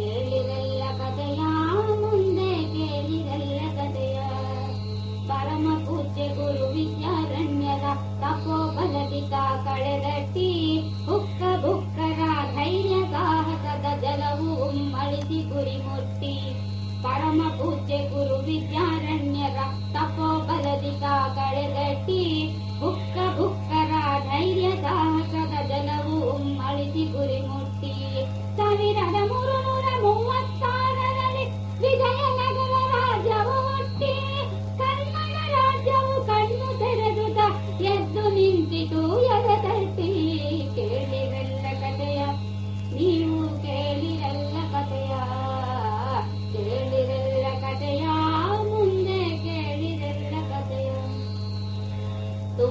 Yeah.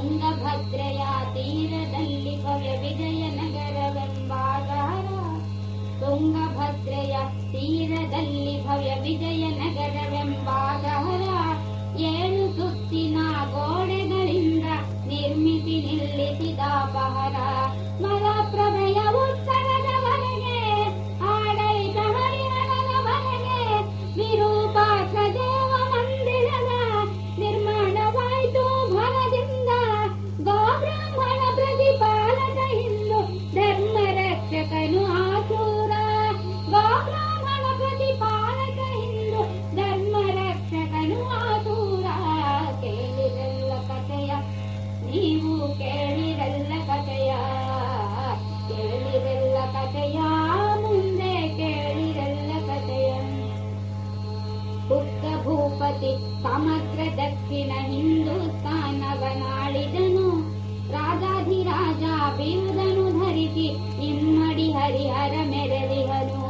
तुङ्गभद्रया तीरदल्लिभव्य तुङ्गभद्रया तीरदल्लिभव्य ಪತಿ ಸಮಗ್ರ ದಕ್ಷಿಣ ಹಿಂದೂಸ್ಥಾನವನಾಳಿದನು ರಾಜಾಧಿರಾಜ ಬಿರುದನು ಧರಿಸಿ ಇಮ್ಮಡಿ ಹರಿಹರ ಮೆರೆದಿಹನು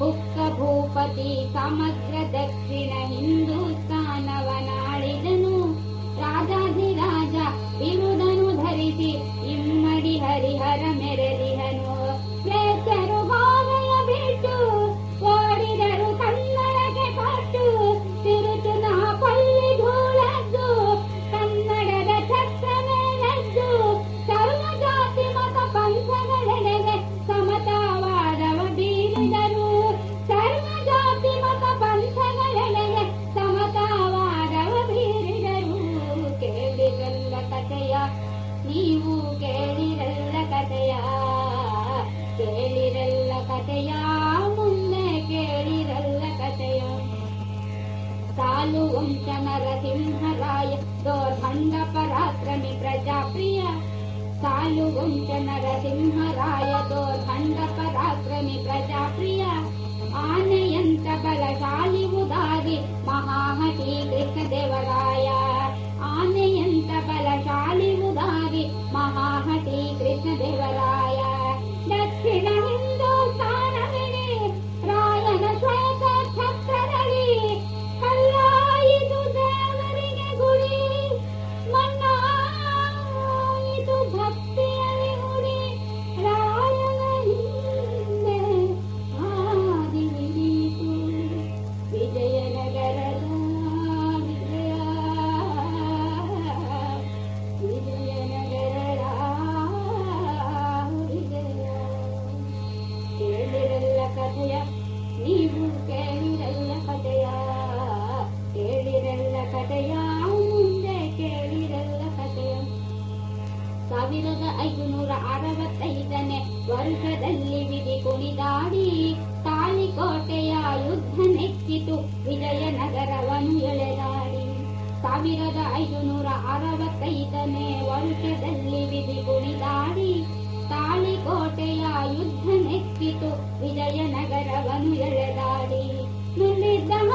ಹುಕ್ಕ ಭೂಪತಿ ಸಮಗ್ರ ದಕ್ಷಿಣ ಹಿಂದೂಸ್ಥಾನವನಾಳಿದನು ರಾಜಾಧಿರಾಜ ಬಿರು सालु उञ्च न रसिंहराय दोर्भ पराक्रमि प्रजाप्रिया सालु ओं च रसिंहराय दोर्भण्ड प्रजाप्रिया 1765ನೇ ವರುಹದಲ್ಲಿ ವಿಧಿ ಗುಣಿದಾಡಿ ತಾಳಿಗೋಟೆಯ ಯುದ್ಧ ನೆಕ್ಕಿತು ವಿಜಯನಗರವನು ಎಳೆದಾಡಿ 1565ನೇ ವರುಹದಲ್ಲಿ ವಿಧಿ ಗುಣಿದಾಡಿ ತಾಳಿಗೋಟೆಯ ಯುದ್ಧ ನೆಕ್ಕಿತು ವಿಜಯನಗರವನು ಎಳೆದಾಡಿ ಮುಲ್ಲಿದ್ದಮ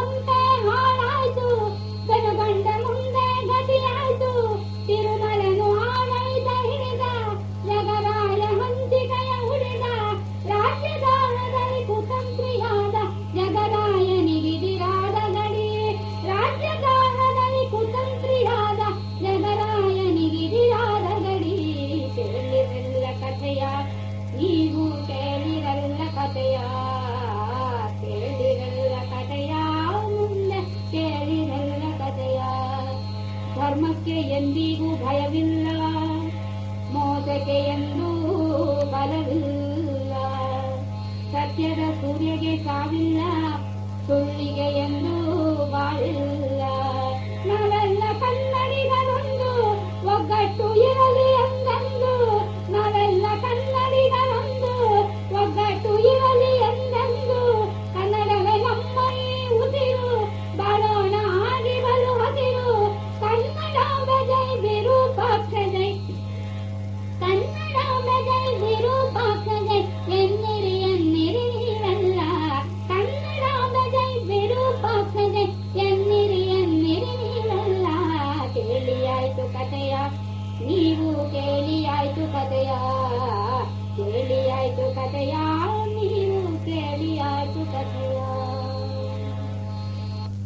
कथया